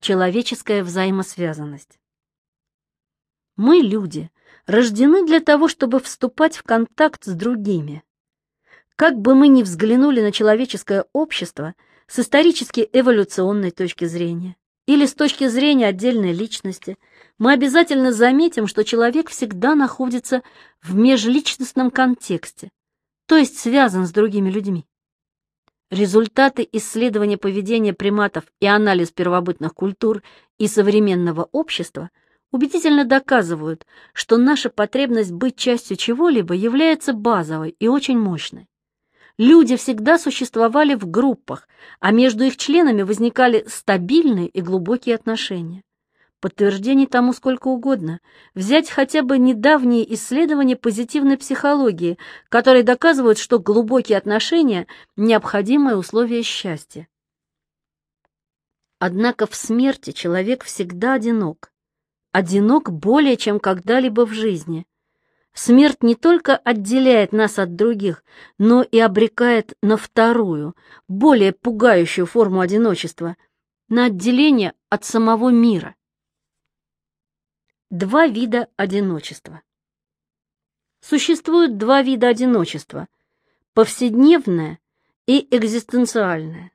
человеческая взаимосвязанность. Мы, люди, рождены для того, чтобы вступать в контакт с другими. Как бы мы ни взглянули на человеческое общество с исторически эволюционной точки зрения или с точки зрения отдельной личности, мы обязательно заметим, что человек всегда находится в межличностном контексте, то есть связан с другими людьми. Результаты исследования поведения приматов и анализ первобытных культур и современного общества убедительно доказывают, что наша потребность быть частью чего-либо является базовой и очень мощной. Люди всегда существовали в группах, а между их членами возникали стабильные и глубокие отношения. Подтверждений тому сколько угодно. Взять хотя бы недавние исследования позитивной психологии, которые доказывают, что глубокие отношения – необходимое условие счастья. Однако в смерти человек всегда одинок. Одинок более, чем когда-либо в жизни. Смерть не только отделяет нас от других, но и обрекает на вторую, более пугающую форму одиночества, на отделение от самого мира. Два вида одиночества. Существует два вида одиночества – повседневное и экзистенциальное.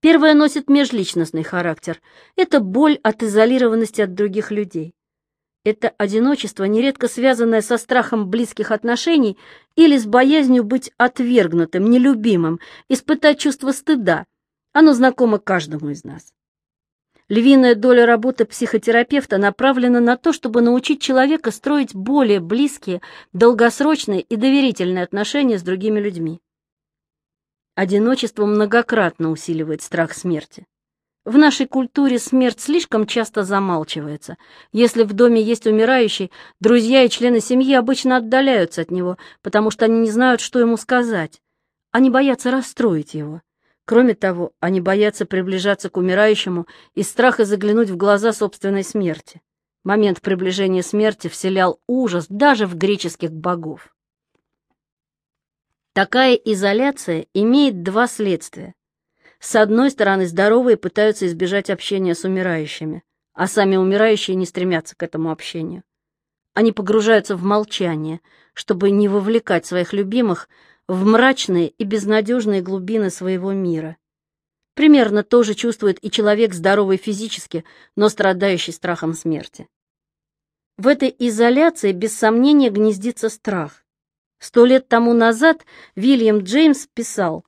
Первое носит межличностный характер – это боль от изолированности от других людей. Это одиночество, нередко связанное со страхом близких отношений или с боязнью быть отвергнутым, нелюбимым, испытать чувство стыда. Оно знакомо каждому из нас. Львиная доля работы психотерапевта направлена на то, чтобы научить человека строить более близкие, долгосрочные и доверительные отношения с другими людьми. Одиночество многократно усиливает страх смерти. В нашей культуре смерть слишком часто замалчивается. Если в доме есть умирающий, друзья и члены семьи обычно отдаляются от него, потому что они не знают, что ему сказать. Они боятся расстроить его. Кроме того, они боятся приближаться к умирающему из страха заглянуть в глаза собственной смерти. Момент приближения смерти вселял ужас даже в греческих богов. Такая изоляция имеет два следствия. С одной стороны, здоровые пытаются избежать общения с умирающими, а сами умирающие не стремятся к этому общению. Они погружаются в молчание, чтобы не вовлекать своих любимых в мрачные и безнадежные глубины своего мира. Примерно то же чувствует и человек, здоровый физически, но страдающий страхом смерти. В этой изоляции без сомнения гнездится страх. Сто лет тому назад Вильям Джеймс писал,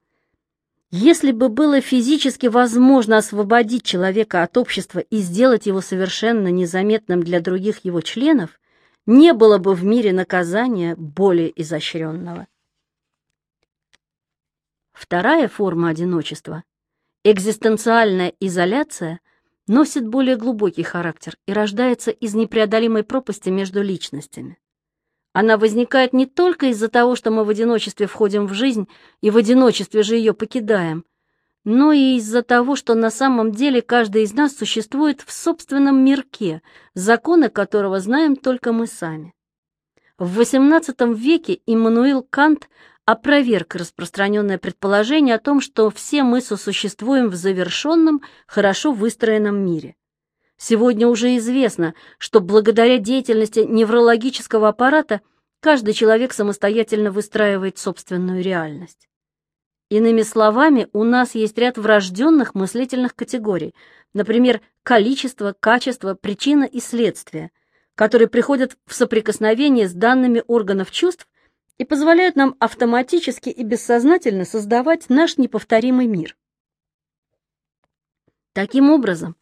«Если бы было физически возможно освободить человека от общества и сделать его совершенно незаметным для других его членов, не было бы в мире наказания более изощренного». Вторая форма одиночества, экзистенциальная изоляция, носит более глубокий характер и рождается из непреодолимой пропасти между личностями. Она возникает не только из-за того, что мы в одиночестве входим в жизнь и в одиночестве же ее покидаем, но и из-за того, что на самом деле каждый из нас существует в собственном мирке, законы которого знаем только мы сами. В XVIII веке Иммануил Кант опроверг распространенное предположение о том, что все мы сосуществуем в завершенном, хорошо выстроенном мире. Сегодня уже известно, что благодаря деятельности неврологического аппарата каждый человек самостоятельно выстраивает собственную реальность. Иными словами, у нас есть ряд врожденных мыслительных категорий, например, количество, качество, причина и следствие, которые приходят в соприкосновение с данными органов чувств и позволяют нам автоматически и бессознательно создавать наш неповторимый мир. Таким образом,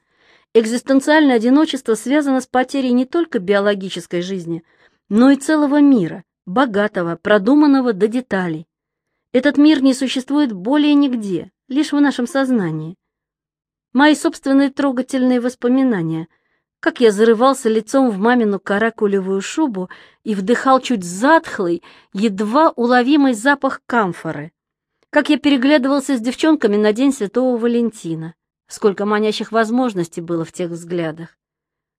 экзистенциальное одиночество связано с потерей не только биологической жизни, но и целого мира, богатого, продуманного до деталей. Этот мир не существует более нигде, лишь в нашем сознании. Мои собственные трогательные воспоминания как я зарывался лицом в мамину каракулевую шубу и вдыхал чуть затхлый, едва уловимый запах камфоры, как я переглядывался с девчонками на День Святого Валентина, сколько манящих возможностей было в тех взглядах,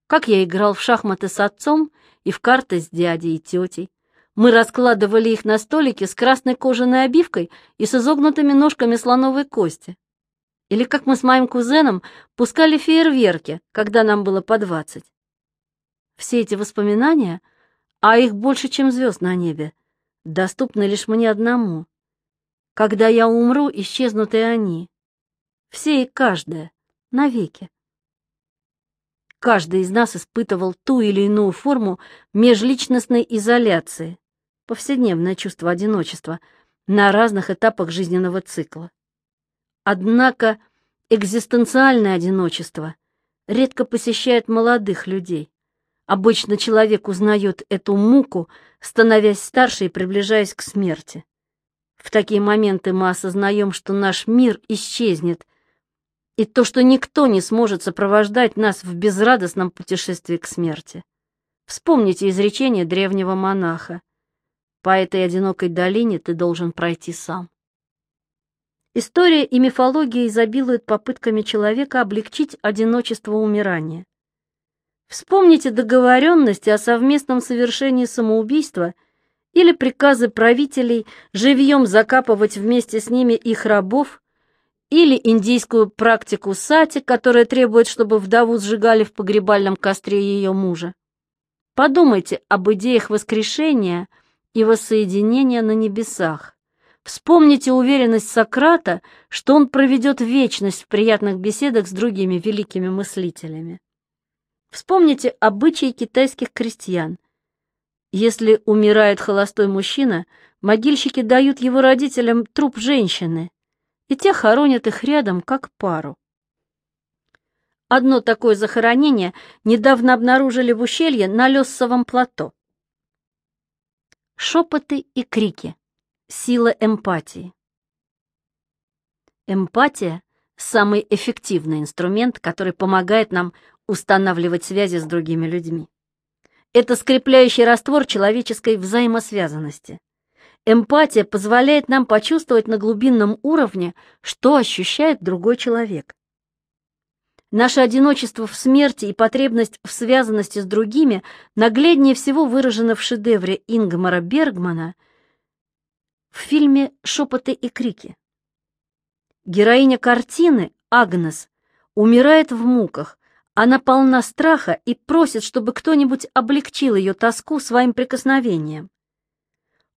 как я играл в шахматы с отцом и в карты с дядей и тетей. Мы раскладывали их на столике с красной кожаной обивкой и с изогнутыми ножками слоновой кости. Или как мы с моим кузеном пускали фейерверки, когда нам было по двадцать. Все эти воспоминания, а их больше, чем звезд на небе, доступны лишь мне одному. Когда я умру, исчезнут и они. Все и каждая, навеки. Каждый из нас испытывал ту или иную форму межличностной изоляции, повседневное чувство одиночества, на разных этапах жизненного цикла. Однако экзистенциальное одиночество редко посещает молодых людей. Обычно человек узнает эту муку, становясь старше и приближаясь к смерти. В такие моменты мы осознаем, что наш мир исчезнет, и то, что никто не сможет сопровождать нас в безрадостном путешествии к смерти. Вспомните изречение древнего монаха. По этой одинокой долине ты должен пройти сам. История и мифология изобилуют попытками человека облегчить одиночество умирания. Вспомните договоренности о совместном совершении самоубийства или приказы правителей живьем закапывать вместе с ними их рабов, или индийскую практику сати, которая требует, чтобы вдову сжигали в погребальном костре ее мужа. Подумайте об идеях воскрешения и воссоединения на небесах. Вспомните уверенность Сократа, что он проведет вечность в приятных беседах с другими великими мыслителями. Вспомните обычаи китайских крестьян. Если умирает холостой мужчина, могильщики дают его родителям труп женщины, и те хоронят их рядом, как пару. Одно такое захоронение недавно обнаружили в ущелье на Лессовом плато. Шепоты и крики. Сила эмпатии. Эмпатия – самый эффективный инструмент, который помогает нам устанавливать связи с другими людьми. Это скрепляющий раствор человеческой взаимосвязанности. Эмпатия позволяет нам почувствовать на глубинном уровне, что ощущает другой человек. Наше одиночество в смерти и потребность в связанности с другими нагляднее всего выражено в шедевре Ингмара Бергмана в фильме «Шепоты и крики». Героиня картины, Агнес, умирает в муках, она полна страха и просит, чтобы кто-нибудь облегчил ее тоску своим прикосновением.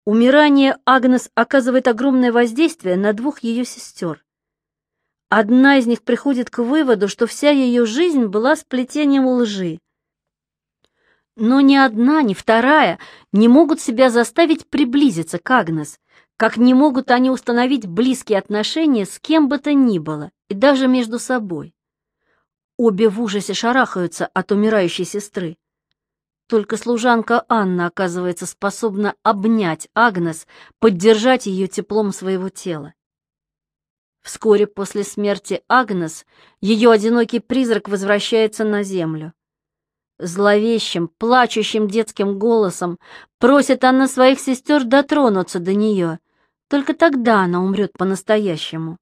Умирание Агнес оказывает огромное воздействие на двух ее сестер. Одна из них приходит к выводу, что вся ее жизнь была сплетением лжи. Но ни одна, ни вторая не могут себя заставить приблизиться к Агнес, как не могут они установить близкие отношения с кем бы то ни было, и даже между собой. Обе в ужасе шарахаются от умирающей сестры. Только служанка Анна оказывается способна обнять Агнес, поддержать ее теплом своего тела. Вскоре после смерти Агнес ее одинокий призрак возвращается на землю. Зловещим, плачущим детским голосом просит она своих сестер дотронуться до нее. Только тогда она умрет по-настоящему.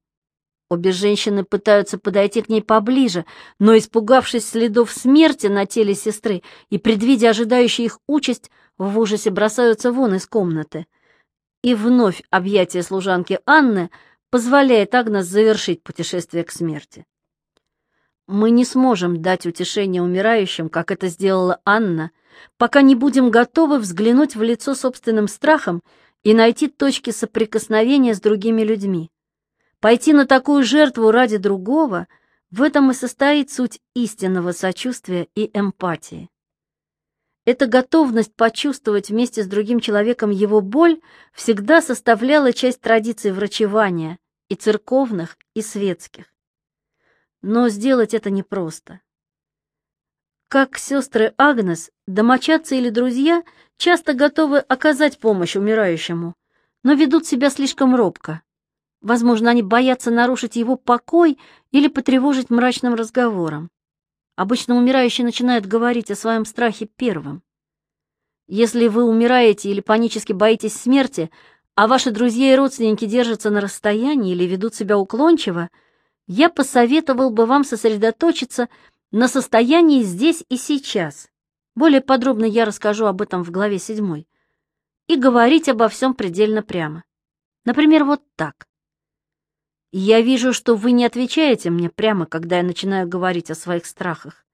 Обе женщины пытаются подойти к ней поближе, но, испугавшись следов смерти на теле сестры и предвидя ожидающую их участь, в ужасе бросаются вон из комнаты. И вновь объятие служанки Анны позволяет Агнес завершить путешествие к смерти. Мы не сможем дать утешение умирающим, как это сделала Анна, пока не будем готовы взглянуть в лицо собственным страхом и найти точки соприкосновения с другими людьми. Пойти на такую жертву ради другого — в этом и состоит суть истинного сочувствия и эмпатии. Эта готовность почувствовать вместе с другим человеком его боль всегда составляла часть традиций врачевания, и церковных, и светских. Но сделать это непросто. Как сестры Агнес, домочадцы или друзья часто готовы оказать помощь умирающему, но ведут себя слишком робко. Возможно, они боятся нарушить его покой или потревожить мрачным разговором. Обычно умирающий начинает говорить о своем страхе первым. Если вы умираете или панически боитесь смерти, а ваши друзья и родственники держатся на расстоянии или ведут себя уклончиво, я посоветовал бы вам сосредоточиться на состоянии здесь и сейчас. Более подробно я расскажу об этом в главе 7. И говорить обо всем предельно прямо. Например, вот так. Я вижу, что вы не отвечаете мне прямо, когда я начинаю говорить о своих страхах.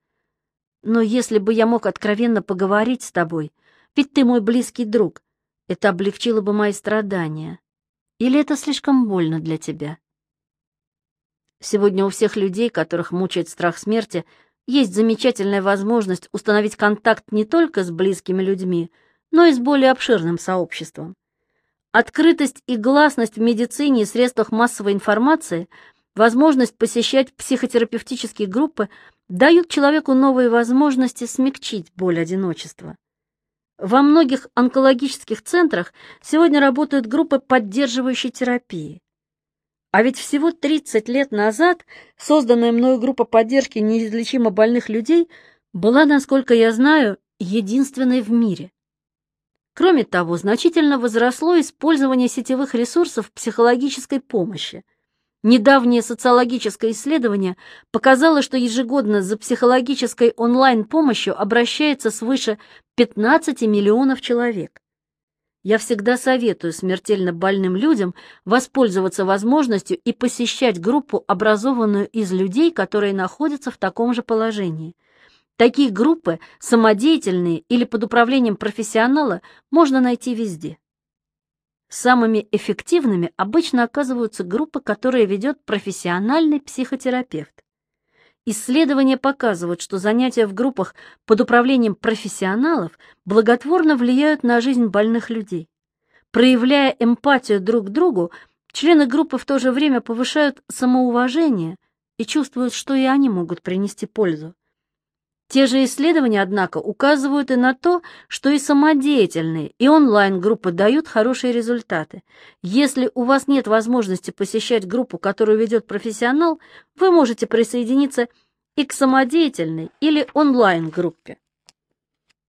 Но если бы я мог откровенно поговорить с тобой, ведь ты мой близкий друг, это облегчило бы мои страдания. Или это слишком больно для тебя? Сегодня у всех людей, которых мучает страх смерти, есть замечательная возможность установить контакт не только с близкими людьми, но и с более обширным сообществом. Открытость и гласность в медицине и средствах массовой информации, возможность посещать психотерапевтические группы дают человеку новые возможности смягчить боль одиночества. Во многих онкологических центрах сегодня работают группы поддерживающей терапии. А ведь всего 30 лет назад созданная мною группа поддержки неизлечимо больных людей была, насколько я знаю, единственной в мире. Кроме того, значительно возросло использование сетевых ресурсов психологической помощи. Недавнее социологическое исследование показало, что ежегодно за психологической онлайн-помощью обращается свыше 15 миллионов человек. Я всегда советую смертельно больным людям воспользоваться возможностью и посещать группу, образованную из людей, которые находятся в таком же положении. Такие группы, самодеятельные или под управлением профессионала, можно найти везде. Самыми эффективными обычно оказываются группы, которые ведет профессиональный психотерапевт. Исследования показывают, что занятия в группах под управлением профессионалов благотворно влияют на жизнь больных людей. Проявляя эмпатию друг к другу, члены группы в то же время повышают самоуважение и чувствуют, что и они могут принести пользу. Те же исследования, однако, указывают и на то, что и самодеятельные, и онлайн-группы дают хорошие результаты. Если у вас нет возможности посещать группу, которую ведет профессионал, вы можете присоединиться и к самодеятельной или онлайн-группе.